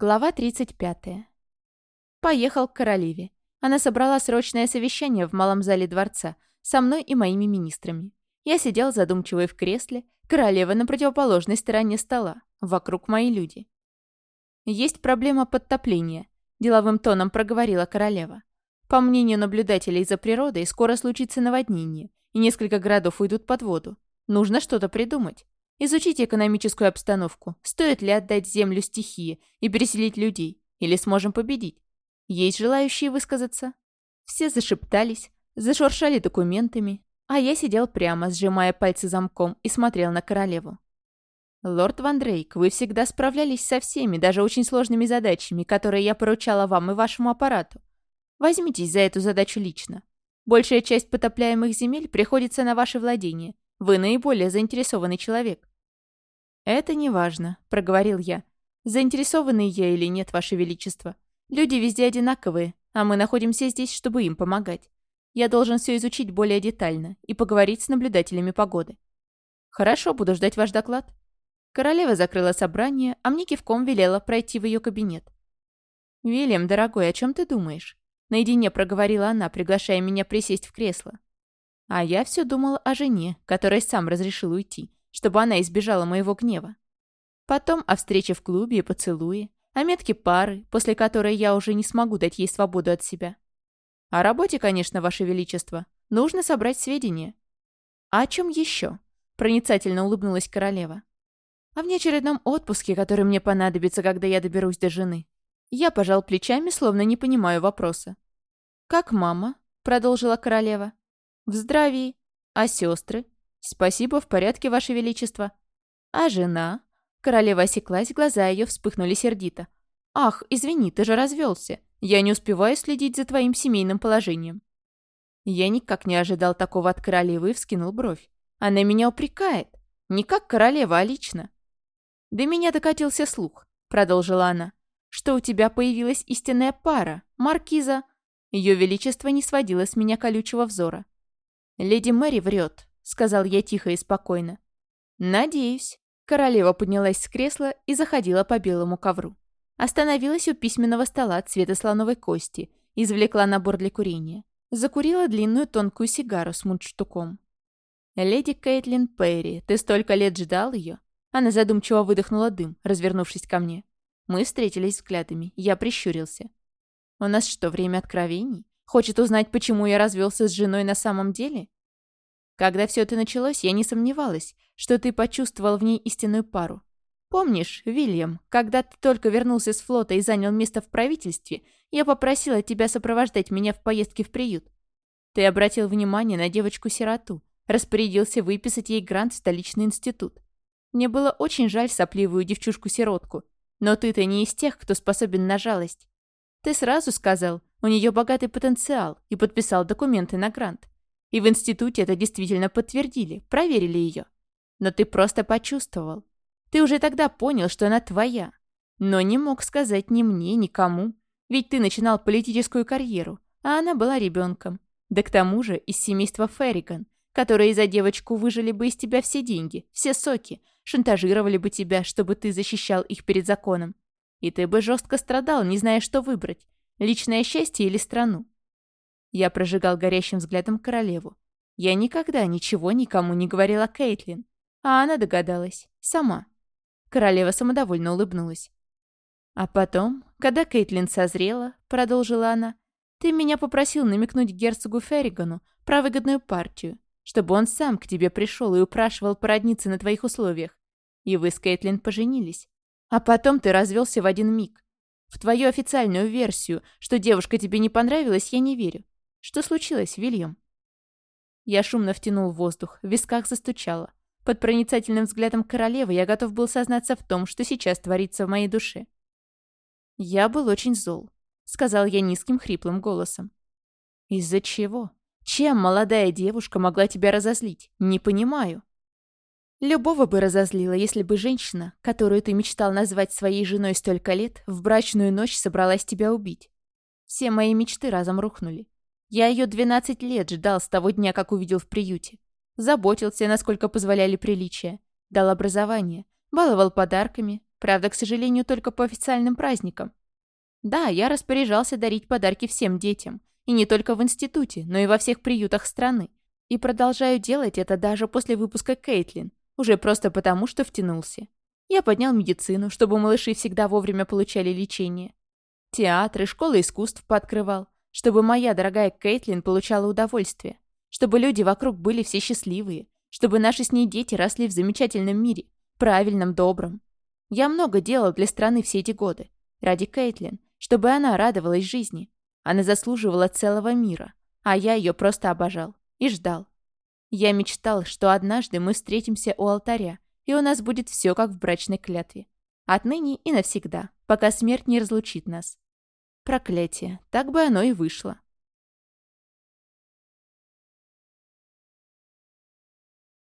Глава 35. Поехал к королеве. Она собрала срочное совещание в малом зале дворца со мной и моими министрами. Я сидел задумчивый в кресле, королева на противоположной стороне стола, вокруг мои люди. «Есть проблема подтопления», – деловым тоном проговорила королева. «По мнению наблюдателей за природой, скоро случится наводнение, и несколько городов уйдут под воду. Нужно что-то придумать. Изучите экономическую обстановку. Стоит ли отдать землю стихии и переселить людей? Или сможем победить? Есть желающие высказаться?» Все зашептались, зашуршали документами, а я сидел прямо, сжимая пальцы замком, и смотрел на королеву. «Лорд Ван Дрейк, вы всегда справлялись со всеми, даже очень сложными задачами, которые я поручала вам и вашему аппарату. Возьмитесь за эту задачу лично. Большая часть потопляемых земель приходится на ваше владение. Вы наиболее заинтересованный человек. «Это не важно», — проговорил я. «Заинтересованы я или нет, Ваше Величество. Люди везде одинаковые, а мы находимся здесь, чтобы им помогать. Я должен все изучить более детально и поговорить с наблюдателями погоды». «Хорошо, буду ждать ваш доклад». Королева закрыла собрание, а мне кивком велела пройти в ее кабинет. «Вильям, дорогой, о чем ты думаешь?» Наедине проговорила она, приглашая меня присесть в кресло. А я все думал о жене, которой сам разрешил уйти чтобы она избежала моего гнева. Потом о встрече в клубе и поцелуе, о метке пары, после которой я уже не смогу дать ей свободу от себя. О работе, конечно, Ваше Величество. Нужно собрать сведения. А о чем еще? Проницательно улыбнулась королева. О внеочередном отпуске, который мне понадобится, когда я доберусь до жены. Я пожал плечами, словно не понимаю вопроса. «Как мама?» — продолжила королева. «В здравии. А сестры? «Спасибо, в порядке, Ваше Величество». «А жена?» Королева осеклась, глаза ее вспыхнули сердито. «Ах, извини, ты же развелся. Я не успеваю следить за твоим семейным положением». Я никак не ожидал такого от королевы и вскинул бровь. Она меня упрекает. Не как королева, а лично. «До меня докатился слух», — продолжила она, «что у тебя появилась истинная пара, маркиза». Ее величество не сводило с меня колючего взора. «Леди Мэри врет сказал я тихо и спокойно. «Надеюсь». Королева поднялась с кресла и заходила по белому ковру. Остановилась у письменного стола цвета слоновой кости, извлекла набор для курения. Закурила длинную тонкую сигару с мундштуком. «Леди Кейтлин Перри, ты столько лет ждал ее?» Она задумчиво выдохнула дым, развернувшись ко мне. Мы встретились взглядами, я прищурился. «У нас что, время откровений? Хочет узнать, почему я развелся с женой на самом деле? Когда все это началось, я не сомневалась, что ты почувствовал в ней истинную пару. Помнишь, Вильям, когда ты только вернулся с флота и занял место в правительстве, я попросила тебя сопровождать меня в поездке в приют. Ты обратил внимание на девочку-сироту, распорядился выписать ей грант в столичный институт. Мне было очень жаль сопливую девчушку-сиротку, но ты-то не из тех, кто способен на жалость. Ты сразу сказал, у нее богатый потенциал, и подписал документы на грант. И в институте это действительно подтвердили, проверили ее. Но ты просто почувствовал. Ты уже тогда понял, что она твоя. Но не мог сказать ни мне, ни кому. Ведь ты начинал политическую карьеру, а она была ребенком. Да к тому же из семейства Ферриган, которые за девочку выжили бы из тебя все деньги, все соки, шантажировали бы тебя, чтобы ты защищал их перед законом. И ты бы жестко страдал, не зная, что выбрать – личное счастье или страну. Я прожигал горящим взглядом королеву. Я никогда ничего никому не говорила Кейтлин, а она догадалась. Сама. Королева самодовольно улыбнулась. «А потом, когда Кейтлин созрела, — продолжила она, — ты меня попросил намекнуть герцогу Ферригану про выгодную партию, чтобы он сам к тебе пришел и упрашивал породниться на твоих условиях. И вы с Кейтлин поженились. А потом ты развелся в один миг. В твою официальную версию, что девушка тебе не понравилась, я не верю. Что случилось, Вильям?» Я шумно втянул воздух, в висках застучало. Под проницательным взглядом королевы я готов был сознаться в том, что сейчас творится в моей душе. «Я был очень зол», — сказал я низким хриплым голосом. «Из-за чего? Чем молодая девушка могла тебя разозлить? Не понимаю». Любого бы разозлила, если бы женщина, которую ты мечтал назвать своей женой столько лет, в брачную ночь собралась тебя убить. Все мои мечты разом рухнули. Я ее 12 лет ждал с того дня, как увидел в приюте. Заботился, насколько позволяли приличия. Дал образование. Баловал подарками. Правда, к сожалению, только по официальным праздникам. Да, я распоряжался дарить подарки всем детям. И не только в институте, но и во всех приютах страны. И продолжаю делать это даже после выпуска Кейтлин. Уже просто потому, что втянулся. Я поднял медицину, чтобы малыши всегда вовремя получали лечение. Театры, школы искусств пооткрывал, чтобы моя дорогая Кейтлин получала удовольствие. Чтобы люди вокруг были все счастливые. Чтобы наши с ней дети росли в замечательном мире. Правильном, добром. Я много делал для страны все эти годы. Ради Кейтлин. Чтобы она радовалась жизни. Она заслуживала целого мира. А я ее просто обожал. И ждал. Я мечтал, что однажды мы встретимся у алтаря, и у нас будет все как в брачной клятве. Отныне и навсегда, пока смерть не разлучит нас. Проклятие, так бы оно и вышло.